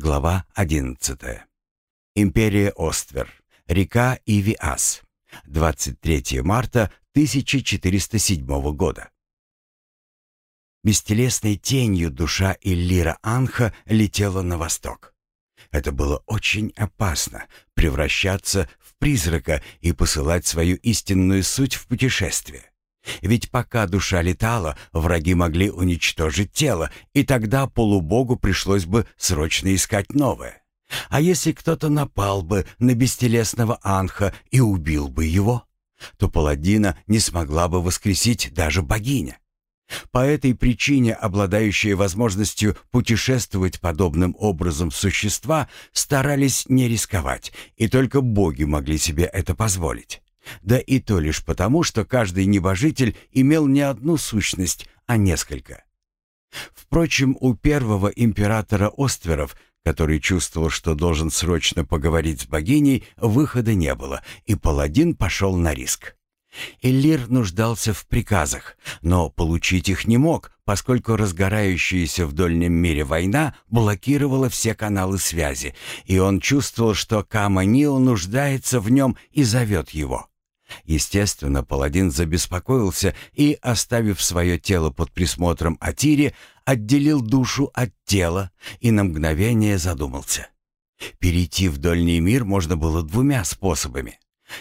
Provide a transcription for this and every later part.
Глава 11. Империя Оствер. Река Ивиас. 23 марта 1407 года. Бестелесной тенью душа Иллира Анха летела на восток. Это было очень опасно — превращаться в призрака и посылать свою истинную суть в путешествие. Ведь пока душа летала, враги могли уничтожить тело, и тогда полубогу пришлось бы срочно искать новое. А если кто-то напал бы на бестелесного анха и убил бы его, то паладина не смогла бы воскресить даже богиня. По этой причине обладающие возможностью путешествовать подобным образом существа старались не рисковать, и только боги могли себе это позволить. Да и то лишь потому, что каждый небожитель имел не одну сущность, а несколько. Впрочем, у первого императора Остверов, который чувствовал, что должен срочно поговорить с богиней, выхода не было, и паладин пошел на риск. Эллир нуждался в приказах, но получить их не мог, поскольку разгорающаяся в дольнем мире война блокировала все каналы связи, и он чувствовал, что Каманил нуждается в нем и зовет его. Естественно, паладин забеспокоился и, оставив свое тело под присмотром Атири, отделил душу от тела и на мгновение задумался. Перейти в дольний мир можно было двумя способами.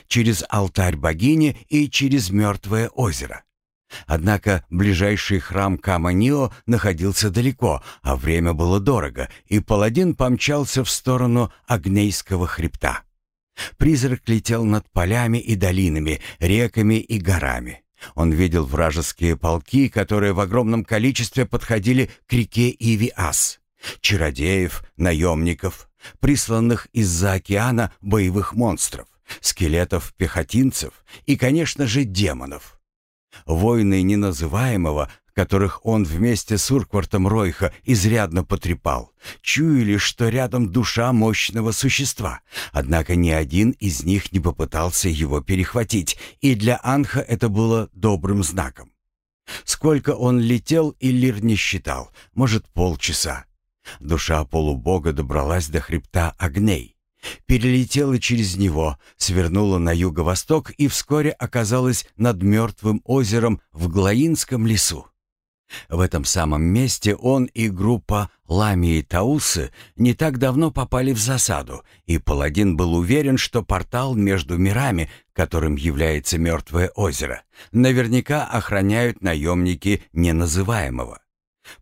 Через алтарь богини и через мертвое озеро. Однако ближайший храм Каманио находился далеко, а время было дорого, и паладин помчался в сторону Агнейского хребта. Призрак летел над полями и долинами, реками и горами. Он видел вражеские полки, которые в огромном количестве подходили к реке Ивиас. Чародеев, наемников, присланных из-за океана боевых монстров, скелетов-пехотинцев и, конечно же, демонов. Войны неназываемого которых он вместе с Урквартом Ройха изрядно потрепал, чуяли, что рядом душа мощного существа, однако ни один из них не попытался его перехватить, и для Анха это было добрым знаком. Сколько он летел, Иллир не считал, может, полчаса. Душа полубога добралась до хребта огней, перелетела через него, свернула на юго-восток и вскоре оказалась над мертвым озером в Глаинском лесу. В этом самом месте он и группа Ламии Таусы не так давно попали в засаду, и паладин был уверен, что портал между мирами, которым является Мертвое озеро, наверняка охраняют наемники неназываемого.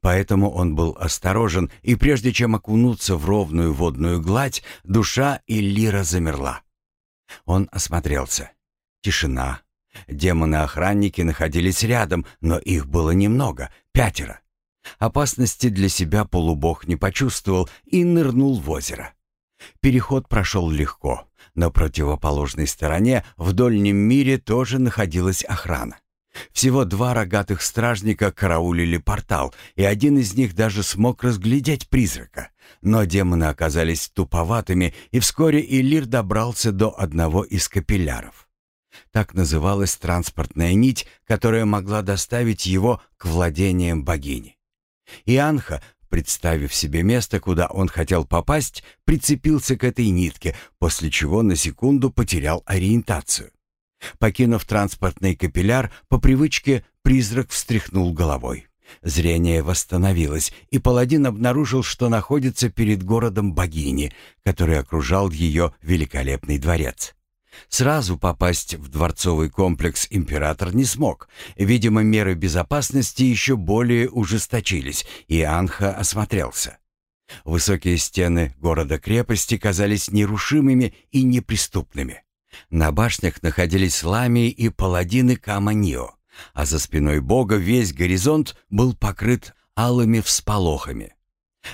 Поэтому он был осторожен, и прежде чем окунуться в ровную водную гладь, душа Иллира замерла. Он осмотрелся. Тишина, Демоны-охранники находились рядом, но их было немного, пятеро. Опасности для себя полубог не почувствовал и нырнул в озеро. Переход прошел легко. На противоположной стороне, в дольнем мире, тоже находилась охрана. Всего два рогатых стражника караулили портал, и один из них даже смог разглядеть призрака. Но демоны оказались туповатыми, и вскоре Илир добрался до одного из капилляров. Так называлась транспортная нить, которая могла доставить его к владениям богини. Ианха, представив себе место, куда он хотел попасть, прицепился к этой нитке, после чего на секунду потерял ориентацию. Покинув транспортный капилляр, по привычке призрак встряхнул головой. Зрение восстановилось, и паладин обнаружил, что находится перед городом богини, который окружал ее великолепный дворец. Сразу попасть в дворцовый комплекс император не смог. Видимо, меры безопасности еще более ужесточились, и Анха осмотрелся. Высокие стены города-крепости казались нерушимыми и неприступными. На башнях находились ламии и паладины Каманио, а за спиной бога весь горизонт был покрыт алыми всполохами.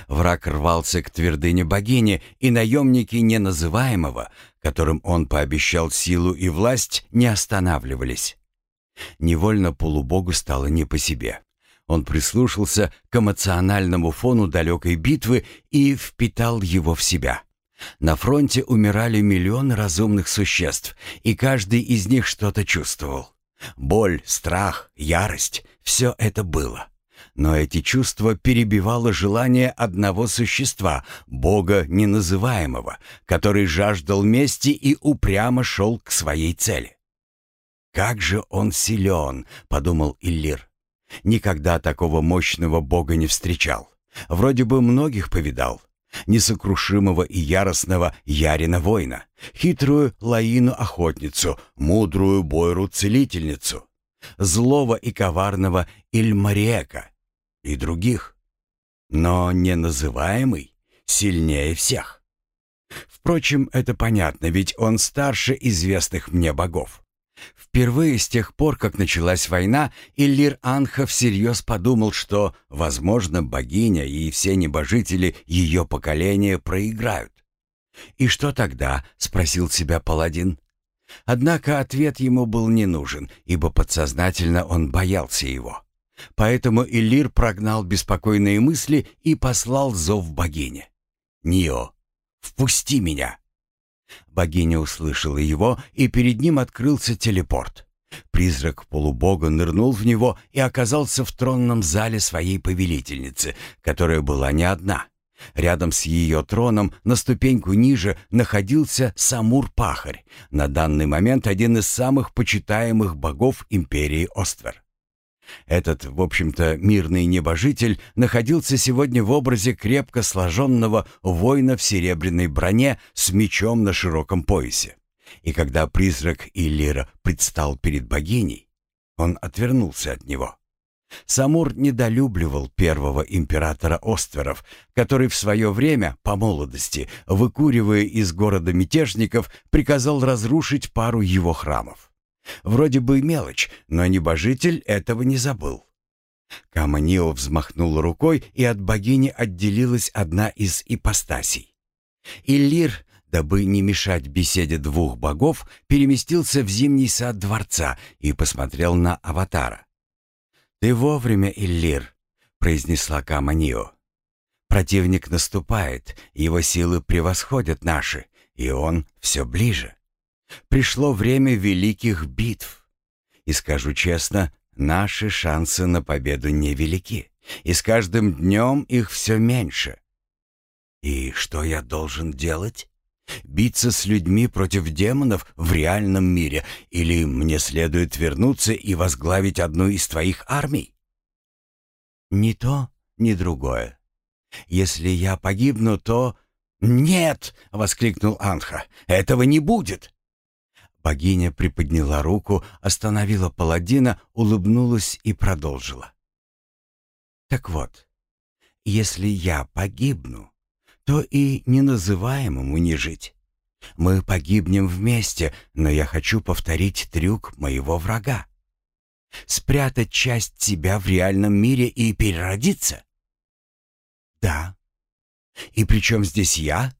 Враг рвался к твердыне богини, и наемники неназываемого, которым он пообещал силу и власть, не останавливались. Невольно полубогу стало не по себе. Он прислушался к эмоциональному фону далекой битвы и впитал его в себя. На фронте умирали миллионы разумных существ, и каждый из них что-то чувствовал. Боль, страх, ярость — все это было. Но эти чувства перебивало желание одного существа, Бога неназываемого, который жаждал мести и упрямо шел к своей цели. «Как же он силен!» — подумал Иллир. «Никогда такого мощного Бога не встречал. Вроде бы многих повидал. Несокрушимого и яростного Ярина воина, хитрую Лаину-охотницу, мудрую Бойру-целительницу, злого и коварного Ильмариека и других. Но неназываемый сильнее всех. Впрочем, это понятно, ведь он старше известных мне богов. Впервые с тех пор, как началась война, Иллир Анха всерьез подумал, что, возможно, богиня и все небожители ее поколения проиграют. «И что тогда?» — спросил себя паладин. Однако ответ ему был не нужен, ибо подсознательно он боялся его. Поэтому Иллир прогнал беспокойные мысли и послал зов богине. «Нио, впусти меня!» Богиня услышала его, и перед ним открылся телепорт. Призрак полубога нырнул в него и оказался в тронном зале своей повелительницы, которая была не одна. Рядом с ее троном, на ступеньку ниже, находился Самур-Пахарь, на данный момент один из самых почитаемых богов империи Оствер. Этот, в общем-то, мирный небожитель находился сегодня в образе крепко сложенного воина в серебряной броне с мечом на широком поясе. И когда призрак Иллира предстал перед богиней, он отвернулся от него. Самур недолюбливал первого императора Остверов, который в свое время, по молодости, выкуривая из города мятежников, приказал разрушить пару его храмов. Вроде бы мелочь, но небожитель этого не забыл. Каманио взмахнул рукой, и от богини отделилась одна из ипостасей. Иллир, дабы не мешать беседе двух богов, переместился в зимний сад дворца и посмотрел на аватара. «Ты вовремя, Иллир», — произнесла Каманио. «Противник наступает, его силы превосходят наши, и он все ближе». Пришло время великих битв. И скажу честно, наши шансы на победу невелики, и с каждым днем их все меньше. И что я должен делать? Биться с людьми против демонов в реальном мире, или мне следует вернуться и возглавить одну из твоих армий? Ни то, ни другое. Если я погибну, то... «Нет!» — воскликнул Анха. «Этого не будет!» Богиня приподняла руку, остановила паладина, улыбнулась и продолжила. «Так вот, если я погибну, то и неназываемому не жить. Мы погибнем вместе, но я хочу повторить трюк моего врага. Спрятать часть себя в реальном мире и переродиться? Да. И при здесь я?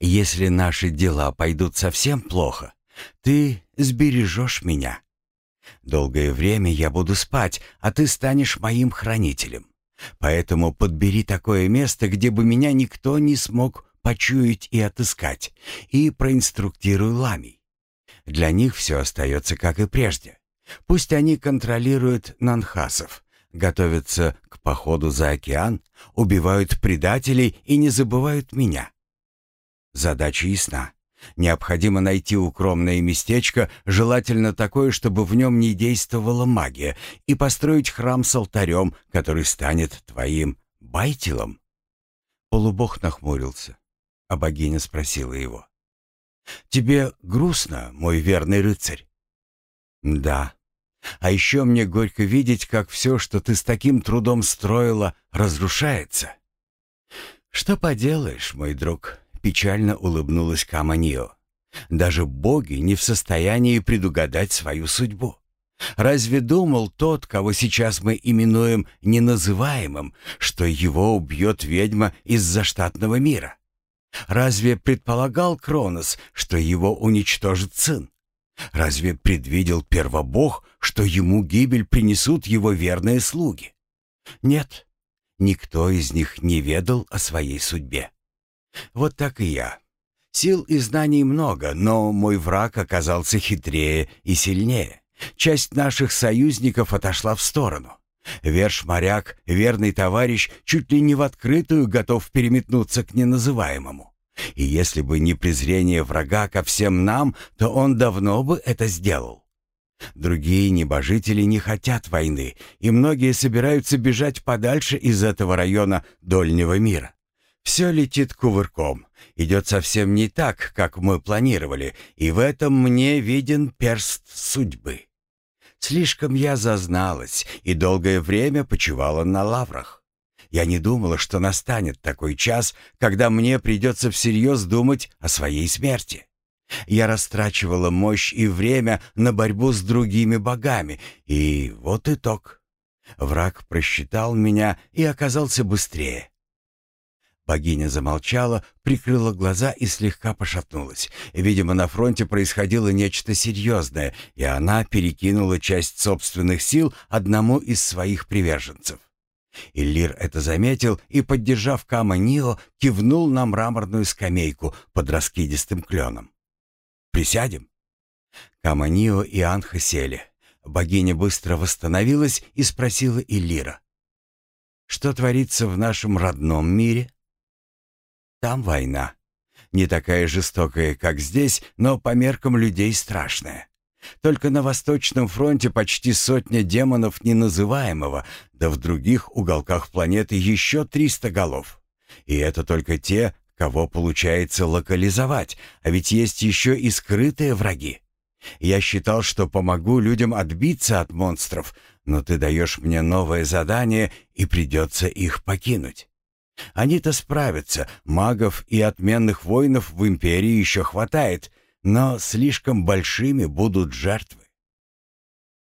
Если наши дела пойдут совсем плохо, ты сбережешь меня. Долгое время я буду спать, а ты станешь моим хранителем. Поэтому подбери такое место, где бы меня никто не смог почуять и отыскать, и проинструктируй ламий. Для них все остается как и прежде. Пусть они контролируют нанхасов, готовятся к походу за океан, убивают предателей и не забывают меня. Задача ясна. Необходимо найти укромное местечко, желательно такое, чтобы в нем не действовала магия, и построить храм с алтарем, который станет твоим байтилом. Полубог нахмурился, а богиня спросила его. «Тебе грустно, мой верный рыцарь?» «Да. А еще мне горько видеть, как все, что ты с таким трудом строила, разрушается». «Что поделаешь, мой друг?» Печально улыбнулась Каманио. Даже боги не в состоянии предугадать свою судьбу. Разве думал тот, кого сейчас мы именуем неназываемым, что его убьет ведьма из заштатного мира? Разве предполагал Кронос, что его уничтожит сын? Разве предвидел первобог, что ему гибель принесут его верные слуги? Нет, никто из них не ведал о своей судьбе. Вот так и я. Сил и знаний много, но мой враг оказался хитрее и сильнее. Часть наших союзников отошла в сторону. Верш-моряк, верный товарищ, чуть ли не в открытую готов переметнуться к неназываемому. И если бы не презрение врага ко всем нам, то он давно бы это сделал. Другие небожители не хотят войны, и многие собираются бежать подальше из этого района дольнего мира. Все летит кувырком, идет совсем не так, как мы планировали, и в этом мне виден перст судьбы. Слишком я зазналась и долгое время почивала на лаврах. Я не думала, что настанет такой час, когда мне придется всерьез думать о своей смерти. Я растрачивала мощь и время на борьбу с другими богами, и вот итог. Враг просчитал меня и оказался быстрее. Богиня замолчала, прикрыла глаза и слегка пошатнулась. Видимо, на фронте происходило нечто серьезное, и она перекинула часть собственных сил одному из своих приверженцев. Иллир это заметил и, поддержав Кама Нио, кивнул на мраморную скамейку под раскидистым кленом. «Присядем?» Кама Нио и Анха сели. Богиня быстро восстановилась и спросила Иллира. «Что творится в нашем родном мире?» Там война. Не такая жестокая, как здесь, но по меркам людей страшная. Только на Восточном фронте почти сотня демонов неназываемого, да в других уголках планеты еще 300 голов. И это только те, кого получается локализовать, а ведь есть еще и скрытые враги. Я считал, что помогу людям отбиться от монстров, но ты даешь мне новое задание, и придется их покинуть. Они-то справятся, магов и отменных воинов в империи еще хватает, но слишком большими будут жертвы.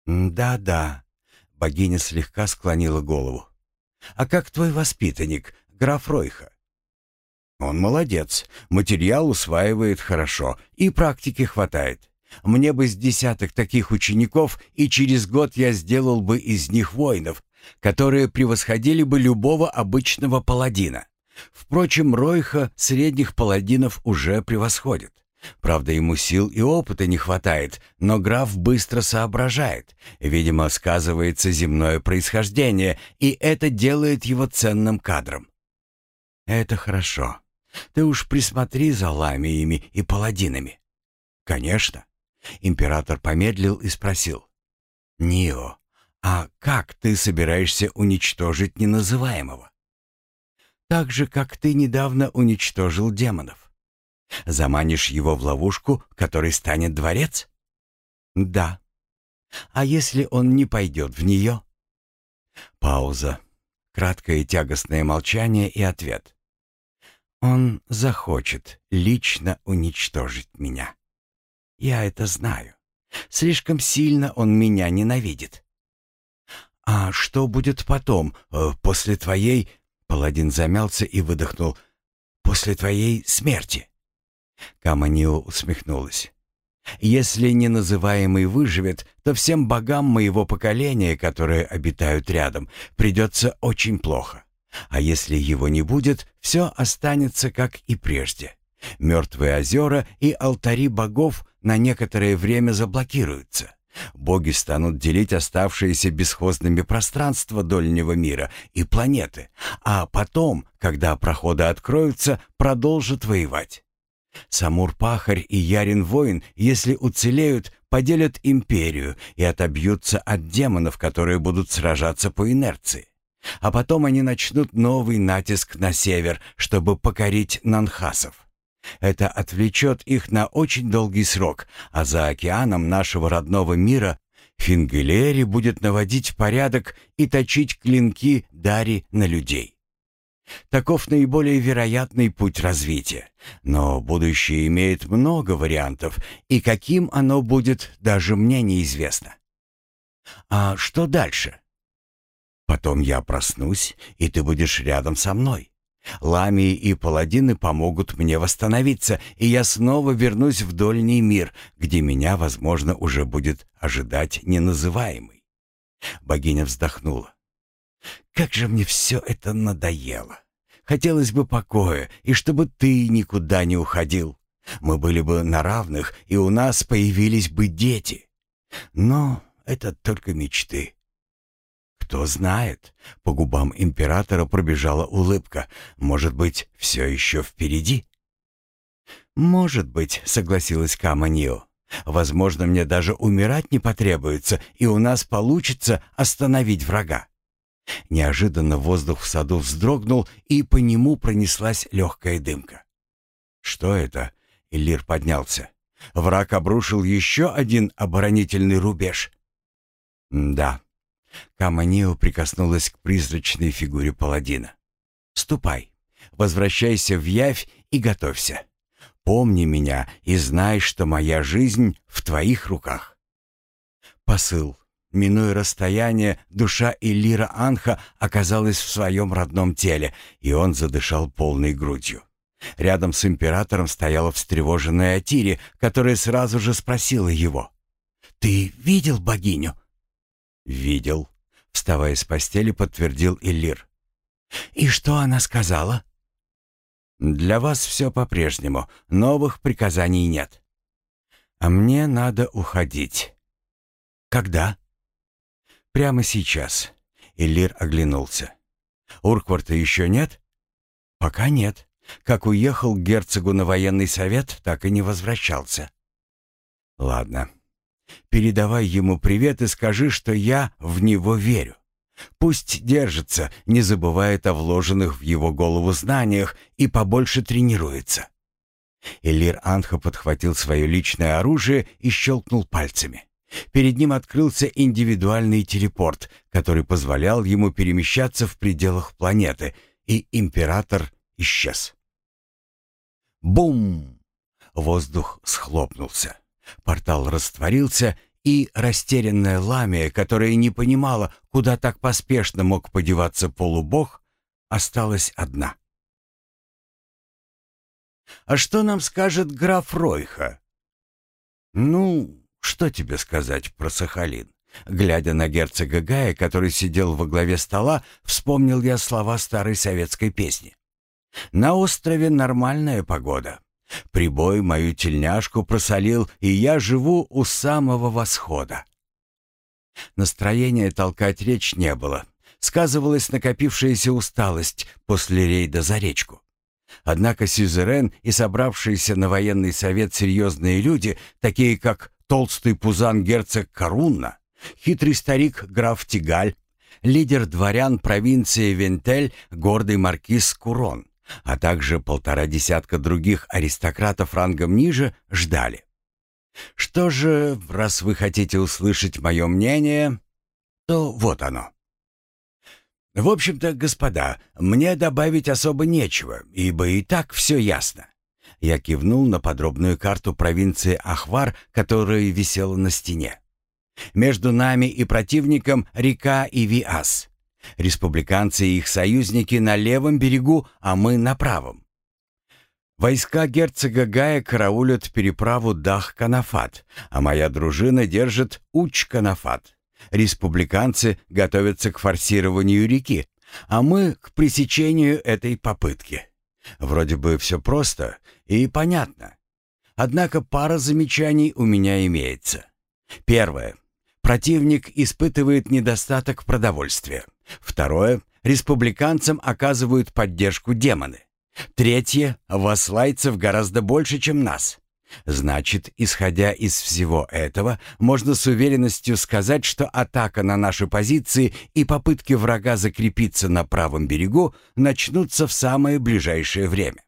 «Да-да», — богиня слегка склонила голову. «А как твой воспитанник, граф Ройха?» «Он молодец, материал усваивает хорошо и практики хватает. Мне бы с десяток таких учеников, и через год я сделал бы из них воинов, которые превосходили бы любого обычного паладина. Впрочем, Ройха средних паладинов уже превосходит. Правда, ему сил и опыта не хватает, но граф быстро соображает. Видимо, сказывается земное происхождение, и это делает его ценным кадром. «Это хорошо. Ты уж присмотри за ламиями и паладинами». «Конечно». Император помедлил и спросил. «Нио, а как ты собираешься уничтожить неназываемого? Так же, как ты недавно уничтожил демонов. Заманишь его в ловушку, которой станет дворец? Да. А если он не пойдет в нее? Пауза. Краткое тягостное молчание и ответ. Он захочет лично уничтожить меня. Я это знаю. Слишком сильно он меня ненавидит. «А что будет потом, э, после твоей...» Паладин замялся и выдохнул. «После твоей смерти?» Каманио усмехнулась. «Если неназываемый выживет, то всем богам моего поколения, которые обитают рядом, придется очень плохо. А если его не будет, все останется как и прежде. Мертвые озера и алтари богов на некоторое время заблокируются. Боги станут делить оставшиеся бесхозными пространства дольнего мира и планеты, а потом, когда проходы откроются, продолжат воевать. Самур-пахарь и Ярин-воин, если уцелеют, поделят империю и отобьются от демонов, которые будут сражаться по инерции. А потом они начнут новый натиск на север, чтобы покорить нанхасов. Это отвлечет их на очень долгий срок, а за океаном нашего родного мира Фингелери будет наводить порядок и точить клинки Дари на людей. Таков наиболее вероятный путь развития. Но будущее имеет много вариантов, и каким оно будет, даже мне неизвестно. А что дальше? Потом я проснусь, и ты будешь рядом со мной. Ламии и паладины помогут мне восстановиться, и я снова вернусь в дольний мир, где меня, возможно, уже будет ожидать неназываемый. Богиня вздохнула. Как же мне все это надоело. Хотелось бы покоя, и чтобы ты никуда не уходил. Мы были бы на равных, и у нас появились бы дети. Но это только мечты. Кто знает, по губам императора пробежала улыбка. Может быть, все еще впереди? «Может быть», — согласилась Каманио. «Возможно, мне даже умирать не потребуется, и у нас получится остановить врага». Неожиданно воздух в саду вздрогнул, и по нему пронеслась легкая дымка. «Что это?» — Иллир поднялся. «Враг обрушил еще один оборонительный рубеж». «Да». Каманио прикоснулась к призрачной фигуре паладина. «Ступай, возвращайся в Явь и готовься. Помни меня и знай, что моя жизнь в твоих руках». Посыл. Минуя расстояние, душа Элира Анха оказалась в своем родном теле, и он задышал полной грудью. Рядом с императором стояла встревоженная Атири, которая сразу же спросила его. «Ты видел богиню?» «Видел», — вставая с постели, подтвердил Иллир. «И что она сказала?» Для вас все по-прежнему, новых приказаний нет. А мне надо уходить. Когда? Прямо сейчас. Иллир оглянулся. Уркварта еще нет? Пока нет. Как уехал к герцогу на военный совет, так и не возвращался. Ладно. Передавай ему привет и скажи, что я в него верю. Пусть держится, не забывает о вложенных в его голову знаниях и побольше тренируется. Элир Анха подхватил свое личное оружие и щелкнул пальцами. Перед ним открылся индивидуальный телепорт, который позволял ему перемещаться в пределах планеты, и император исчез. Бум! Воздух схлопнулся. Портал растворился, и растерянная Ламия, которая не понимала, куда так поспешно мог подеваться полубог, осталась одна. «А что нам скажет граф Ройха?» «Ну, что тебе сказать про Сахалин?» Глядя на герцога Гая, который сидел во главе стола, вспомнил я слова старой советской песни. «На острове нормальная погода. Прибой мою тельняшку просолил, и я живу у самого восхода. Настроения толкать речь не было. Сказывалась накопившаяся усталость после рейда за речку. Однако Сюзерен и собравшиеся на военный совет серьезные люди, такие как толстый пузан герцог Карунна, хитрый старик граф Тигаль, лидер дворян провинции Вентель, гордый маркиз Курон, а также полтора десятка других аристократов рангом ниже ждали. Что же, раз вы хотите услышать мое мнение, то вот оно. В общем-то, господа, мне добавить особо нечего, ибо и так все ясно. Я кивнул на подробную карту провинции Ахвар, которая висела на стене. Между нами и противником река Ивиас. Республиканцы и их союзники на левом берегу, а мы на правом. Войска герцога Гая караулят переправу Дах-Канафат, а моя дружина держит Уч-Канафат. Республиканцы готовятся к форсированию реки, а мы к пресечению этой попытки. Вроде бы все просто и понятно. Однако пара замечаний у меня имеется. Первое. Противник испытывает недостаток продовольствия. Второе. Республиканцам оказывают поддержку демоны. Третье. Васлайцев гораздо больше, чем нас. Значит, исходя из всего этого, можно с уверенностью сказать, что атака на наши позиции и попытки врага закрепиться на правом берегу начнутся в самое ближайшее время.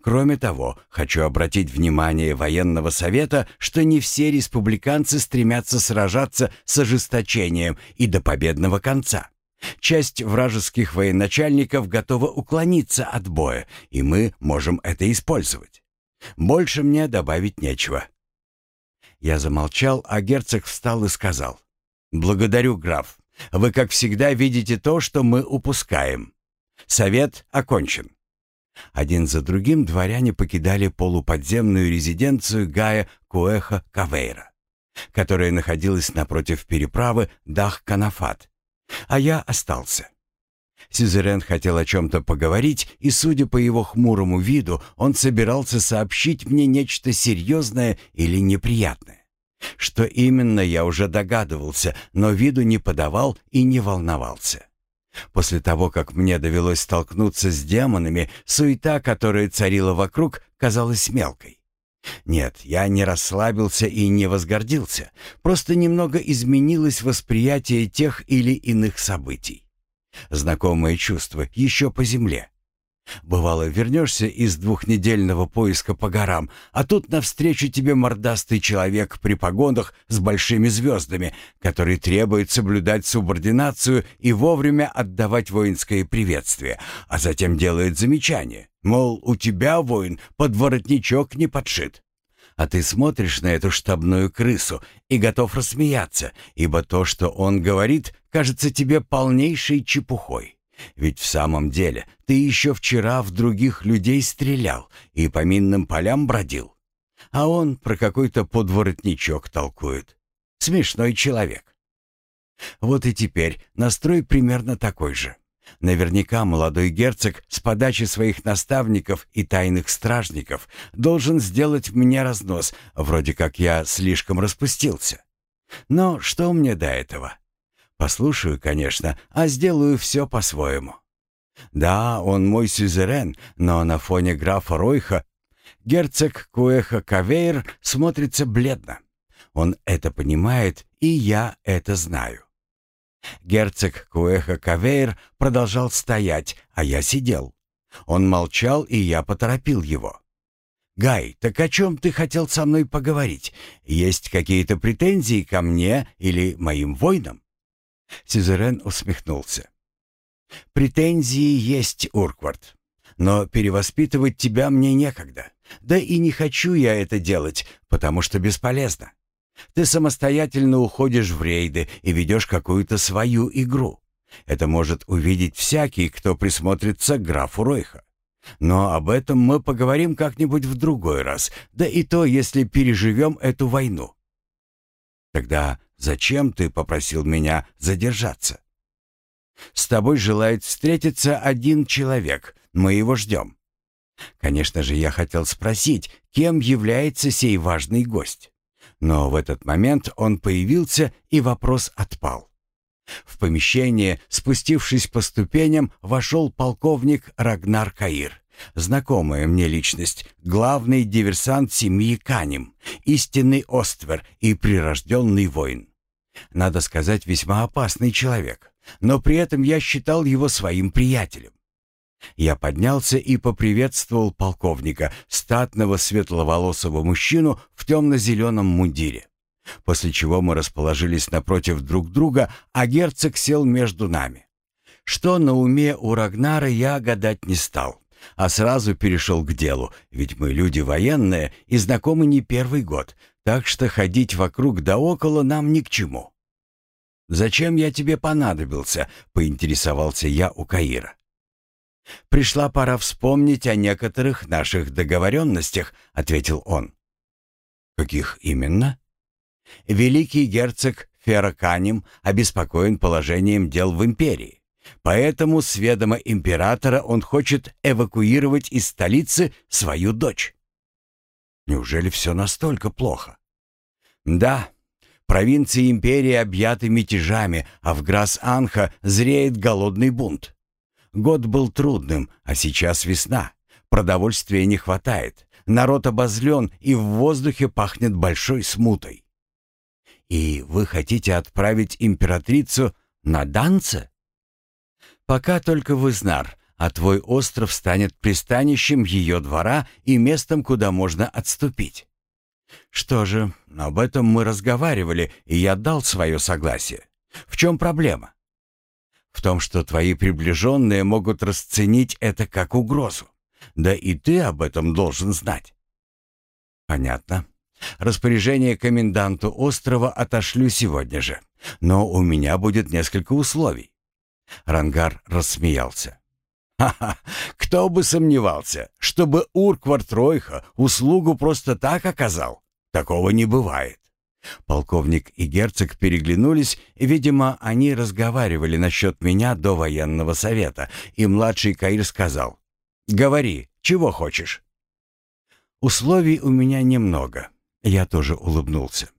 Кроме того, хочу обратить внимание военного совета, что не все республиканцы стремятся сражаться с ожесточением и до победного конца. Часть вражеских военачальников готова уклониться от боя, и мы можем это использовать. Больше мне добавить нечего. Я замолчал, а герцог встал и сказал. «Благодарю, граф. Вы, как всегда, видите то, что мы упускаем. Совет окончен». Один за другим дворяне покидали полуподземную резиденцию Гая Куэха Кавейра, которая находилась напротив переправы Дах-Канафат, а я остался. Сюзерен хотел о чем-то поговорить, и, судя по его хмурому виду, он собирался сообщить мне нечто серьезное или неприятное. Что именно, я уже догадывался, но виду не подавал и не волновался. После того, как мне довелось столкнуться с демонами, суета, которая царила вокруг, казалась мелкой. Нет, я не расслабился и не возгордился, просто немного изменилось восприятие тех или иных событий. Знакомое чувство еще по земле. Бывало, вернешься из двухнедельного поиска по горам, а тут навстречу тебе мордастый человек при погонах с большими звездами, который требует соблюдать субординацию и вовремя отдавать воинское приветствие, а затем делает замечание, мол, у тебя, воин, под воротничок не подшит. А ты смотришь на эту штабную крысу и готов рассмеяться, ибо то, что он говорит, кажется тебе полнейшей чепухой. Ведь в самом деле ты еще вчера в других людей стрелял и по минным полям бродил. А он про какой-то подворотничок толкует. Смешной человек. Вот и теперь настрой примерно такой же. Наверняка молодой герцог с подачи своих наставников и тайных стражников должен сделать мне разнос, вроде как я слишком распустился. Но что мне до этого? Послушаю, конечно, а сделаю все по-своему. Да, он мой сюзерен, но на фоне графа Ройха герцог Куэха Кавейр смотрится бледно. Он это понимает, и я это знаю. Герцог Куэха Кавейр продолжал стоять, а я сидел. Он молчал, и я поторопил его. «Гай, так о чем ты хотел со мной поговорить? Есть какие-то претензии ко мне или моим воинам?» Сюзерен усмехнулся. «Претензии есть, Урквард, но перевоспитывать тебя мне некогда. Да и не хочу я это делать, потому что бесполезно. Ты самостоятельно уходишь в рейды и ведешь какую-то свою игру. Это может увидеть всякий, кто присмотрится к графу Ройха. Но об этом мы поговорим как-нибудь в другой раз, да и то, если переживем эту войну. Тогда Зачем ты попросил меня задержаться? С тобой желает встретиться один человек. Мы его ждем. Конечно же, я хотел спросить, кем является сей важный гость. Но в этот момент он появился, и вопрос отпал. В помещение, спустившись по ступеням, вошел полковник Рагнар Каир. Знакомая мне личность, главный диверсант семьи Канем, истинный оствер и прирожденный воин. Надо сказать, весьма опасный человек, но при этом я считал его своим приятелем. Я поднялся и поприветствовал полковника, статного светловолосого мужчину в темно-зеленом мундире. После чего мы расположились напротив друг друга, а герцог сел между нами. Что на уме у Рагнара я гадать не стал, а сразу перешел к делу, ведь мы люди военные и знакомы не первый год, так что ходить вокруг да около нам ни к чему. «Зачем я тебе понадобился?» — поинтересовался я у Каира. «Пришла пора вспомнить о некоторых наших договоренностях», — ответил он. «Каких именно?» «Великий герцог Ферраканем обеспокоен положением дел в империи. Поэтому с ведома императора он хочет эвакуировать из столицы свою дочь. Неужели все настолько плохо? Да, провинции империи объяты мятежами, а в Грас-Анха зреет голодный бунт. Год был трудным, а сейчас весна. Продовольствия не хватает. Народ обозлен, и в воздухе пахнет большой смутой. И вы хотите отправить императрицу на Данце? Пока только в Изнар, а твой остров станет пристанищем ее двора и местом, куда можно отступить. Что же, об этом мы разговаривали, и я дал свое согласие. В чем проблема? В том, что твои приближенные могут расценить это как угрозу. Да и ты об этом должен знать. Понятно. Распоряжение коменданту острова отошлю сегодня же. Но у меня будет несколько условий. Рангар рассмеялся. Ха-ха, кто бы сомневался, чтобы Урквард Ройха услугу просто так оказал. Такого не бывает. Полковник и герцог переглянулись, и, видимо, они разговаривали насчет меня до военного совета, и младший Каир сказал, «Говори, чего хочешь?» «Условий у меня немного», — я тоже улыбнулся.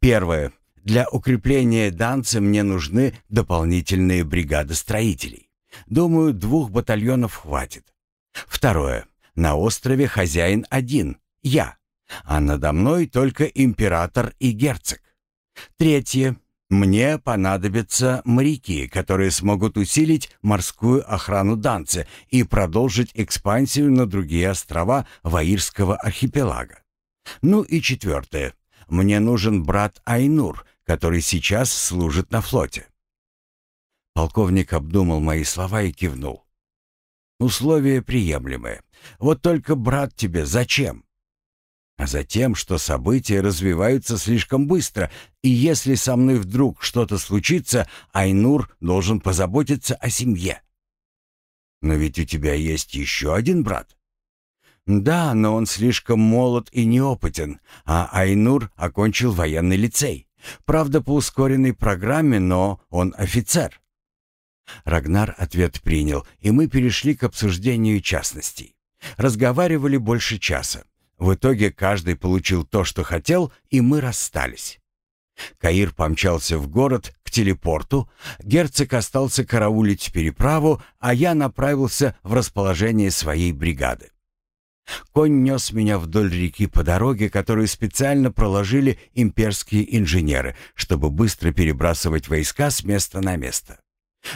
Первое. Для укрепления Данца мне нужны дополнительные бригады строителей. Думаю, двух батальонов хватит. Второе. На острове хозяин один, я, а надо мной только император и герцог. Третье. Мне понадобятся моряки, которые смогут усилить морскую охрану Данце и продолжить экспансию на другие острова Ваирского архипелага. Ну и четвертое. Мне нужен брат Айнур, который сейчас служит на флоте. Полковник обдумал мои слова и кивнул. Условия приемлемые. Вот только брат тебе зачем? а затем, что события развиваются слишком быстро, и если со мной вдруг что-то случится, Айнур должен позаботиться о семье. Но ведь у тебя есть еще один брат. Да, но он слишком молод и неопытен, а Айнур окончил военный лицей. Правда, по ускоренной программе, но он офицер. Рагнар ответ принял, и мы перешли к обсуждению частностей. Разговаривали больше часа. В итоге каждый получил то, что хотел, и мы расстались. Каир помчался в город к телепорту, герцог остался караулить переправу, а я направился в расположение своей бригады. Конь нес меня вдоль реки по дороге, которую специально проложили имперские инженеры, чтобы быстро перебрасывать войска с места на место.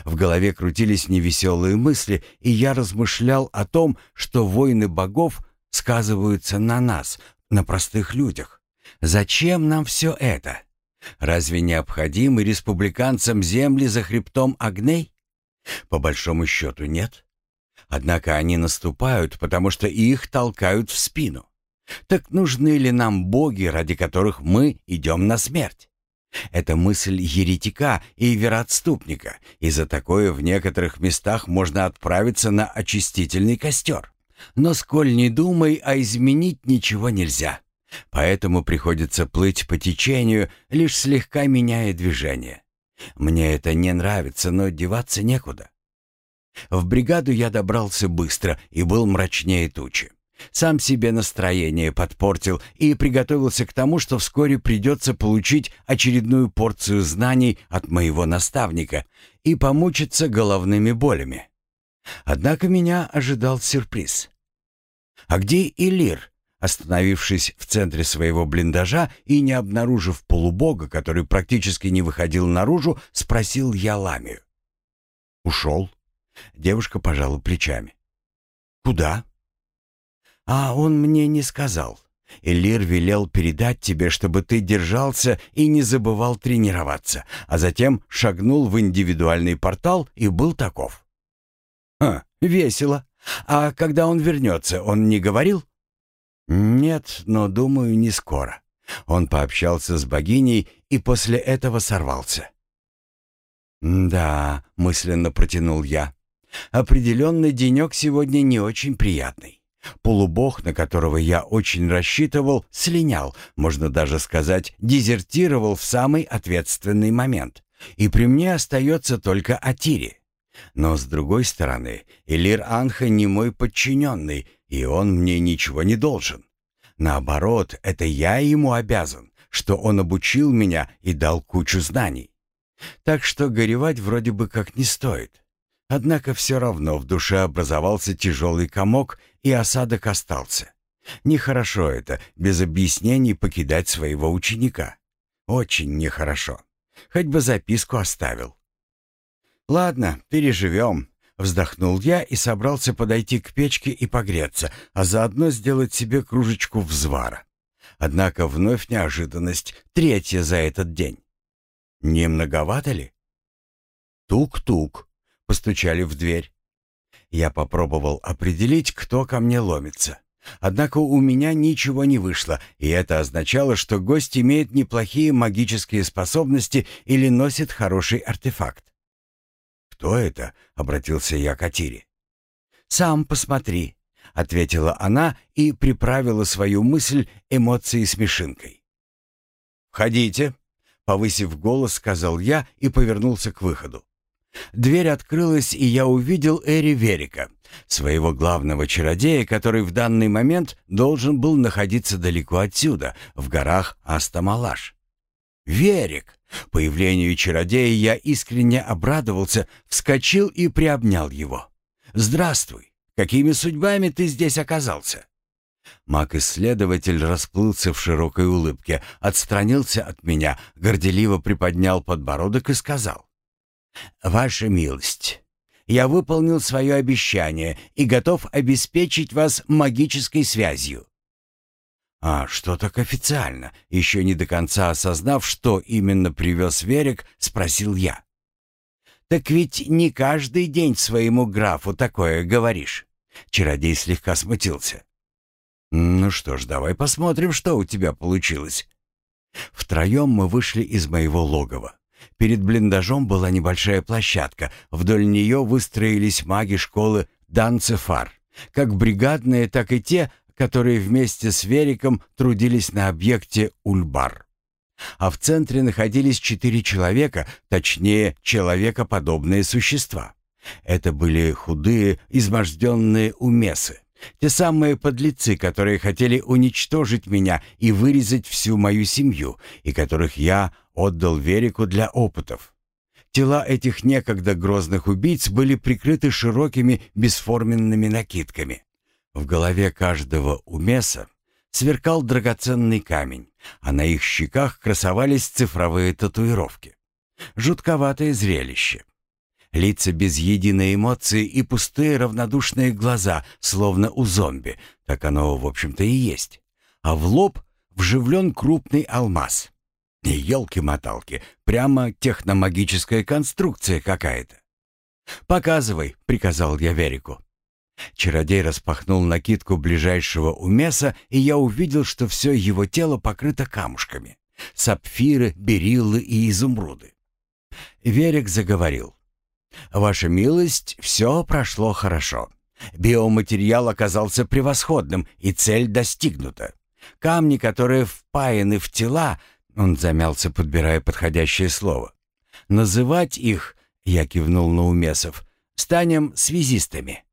В голове крутились невеселые мысли, и я размышлял о том, что войны богов сказываются на нас, на простых людях. Зачем нам все это? Разве необходимы республиканцам земли за хребтом огней? По большому счету нет. Однако они наступают, потому что их толкают в спину. Так нужны ли нам боги, ради которых мы идем на смерть? Это мысль еретика и вероотступника, и за такое в некоторых местах можно отправиться на очистительный костер. Но сколь не думай, а изменить ничего нельзя. Поэтому приходится плыть по течению, лишь слегка меняя движение. Мне это не нравится, но деваться некуда. В бригаду я добрался быстро и был мрачнее тучи. Сам себе настроение подпортил и приготовился к тому, что вскоре придется получить очередную порцию знаний от моего наставника и помучиться головными болями. Однако меня ожидал сюрприз. «А где Илир?» Остановившись в центре своего блиндажа и не обнаружив полубога, который практически не выходил наружу, спросил я Ламию. «Ушел?» Девушка пожала плечами. «Куда?» «А он мне не сказал. Элир велел передать тебе, чтобы ты держался и не забывал тренироваться, а затем шагнул в индивидуальный портал и был таков». «Ха, весело. А когда он вернется, он не говорил?» «Нет, но, думаю, не скоро. Он пообщался с богиней и после этого сорвался». «Да», — мысленно протянул я, — «определенный денек сегодня не очень приятный. Полубог, на которого я очень рассчитывал, слинял, можно даже сказать, дезертировал в самый ответственный момент. И при мне остается только Атири. Но с другой стороны, Элир Анха не мой подчиненный, и он мне ничего не должен. Наоборот, это я ему обязан, что он обучил меня и дал кучу знаний. Так что горевать вроде бы как не стоит. Однако все равно в душе образовался тяжелый комок, и осадок остался. Нехорошо это, без объяснений покидать своего ученика. Очень нехорошо. Хоть бы записку оставил. «Ладно, переживем», — вздохнул я и собрался подойти к печке и погреться, а заодно сделать себе кружечку взвара. Однако вновь неожиданность, третья за этот день. Не многовато ли? Тук-тук, постучали в дверь. Я попробовал определить, кто ко мне ломится. Однако у меня ничего не вышло, и это означало, что гость имеет неплохие магические способности или носит хороший артефакт. «Кто это?» — обратился я к Атире. «Сам посмотри», — ответила она и приправила свою мысль эмоцией смешинкой. «Входите», — повысив голос, сказал я и повернулся к выходу. Дверь открылась, и я увидел Эри Верика, своего главного чародея, который в данный момент должен был находиться далеко отсюда, в горах Астамалаш. Верик! Появлению чародея я искренне обрадовался, вскочил и приобнял его. «Здравствуй! Какими судьбами ты здесь оказался?» Маг-исследователь расплылся в широкой улыбке, отстранился от меня, горделиво приподнял подбородок и сказал. «Ваша милость, я выполнил свое обещание и готов обеспечить вас магической связью. А что так официально? Еще не до конца осознав, что именно привез Верик, спросил я. Так ведь не каждый день своему графу такое говоришь. Чародей слегка смутился. Ну что ж, давай посмотрим, что у тебя получилось. Втроем мы вышли из моего логова. Перед блиндажом была небольшая площадка. Вдоль нее выстроились маги школы Данцефар, как бригадные, так и те, которые вместе с Вериком трудились на объекте Ульбар. А в центре находились четыре человека, точнее, человекоподобные существа. Это были худые, изможденные умесы. Те самые подлецы, которые хотели уничтожить меня и вырезать всю мою семью, и которых я отдал Верику для опытов. Тела этих некогда грозных убийц были прикрыты широкими бесформенными накидками. В голове каждого умеса сверкал драгоценный камень, а на их щеках красовались цифровые татуировки. Жутковатое зрелище. Лица без единой эмоции и пустые равнодушные глаза, словно у зомби, так оно, в общем-то, и есть. А в лоб вживлен крупный алмаз. Елки-моталки, прямо техномагическая конструкция какая-то. «Показывай», — приказал я Верику. Чародей распахнул накидку ближайшего умеса, и я увидел, что все его тело покрыто камушками. Сапфиры, бериллы и изумруды. Верик заговорил. «Ваша милость, все прошло хорошо. Биоматериал оказался превосходным, и цель достигнута. Камни, которые впаяны в тела, он замялся, подбирая подходящее слово. Называть их, я кивнул на умесов, станем связистами.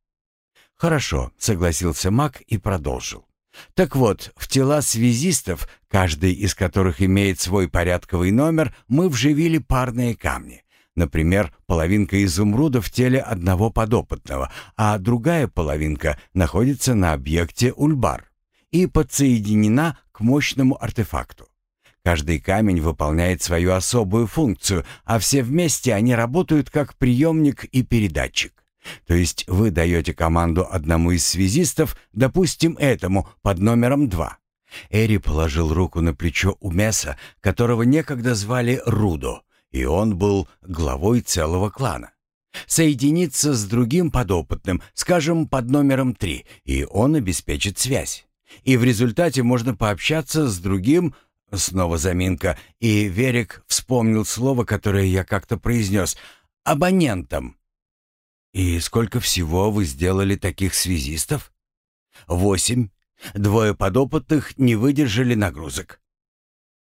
«Хорошо», — согласился маг и продолжил. «Так вот, в тела связистов, каждый из которых имеет свой порядковый номер, мы вживили парные камни. Например, половинка изумруда в теле одного подопытного, а другая половинка находится на объекте Ульбар и подсоединена к мощному артефакту. Каждый камень выполняет свою особую функцию, а все вместе они работают как приемник и передатчик. То есть вы даете команду одному из связистов, допустим, этому, под номером два. Эри положил руку на плечо Умеса, которого некогда звали Рудо, и он был главой целого клана. Соединиться с другим подопытным, скажем, под номером три, и он обеспечит связь. И в результате можно пообщаться с другим, снова заминка, и Верик вспомнил слово, которое я как-то произнес, абонентом. «И сколько всего вы сделали таких связистов?» «Восемь. Двое подопытных не выдержали нагрузок».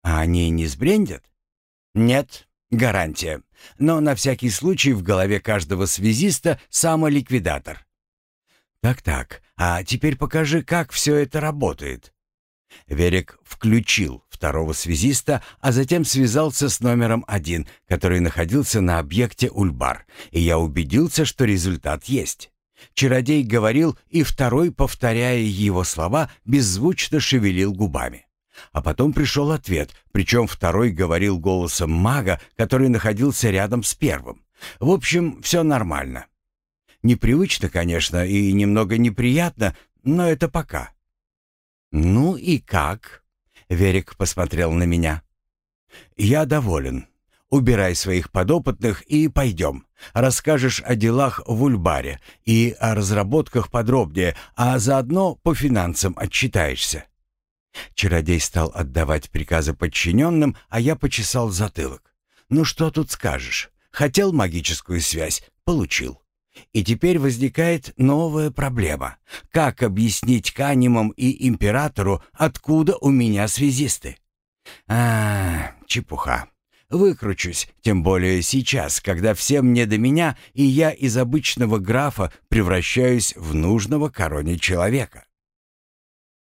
«А они не сбрендят?» «Нет, гарантия. Но на всякий случай в голове каждого связиста самоликвидатор». «Так-так, а теперь покажи, как все это работает». Верик включил второго связиста, а затем связался с номером один, который находился на объекте Ульбар, и я убедился, что результат есть. Чародей говорил, и второй, повторяя его слова, беззвучно шевелил губами. А потом пришел ответ, причем второй говорил голосом мага, который находился рядом с первым. В общем, все нормально. Непривычно, конечно, и немного неприятно, но это пока. «Ну и как?» Верик посмотрел на меня. «Я доволен. Убирай своих подопытных и пойдем. Расскажешь о делах в Ульбаре и о разработках подробнее, а заодно по финансам отчитаешься». Чародей стал отдавать приказы подчиненным, а я почесал затылок. «Ну что тут скажешь? Хотел магическую связь — получил. И теперь возникает новая проблема. Как объяснить Канимам и Императору, откуда у меня связисты? А, чепуха. Выкручусь, тем более сейчас, когда всем не до меня, и я из обычного графа превращаюсь в нужного короне человека.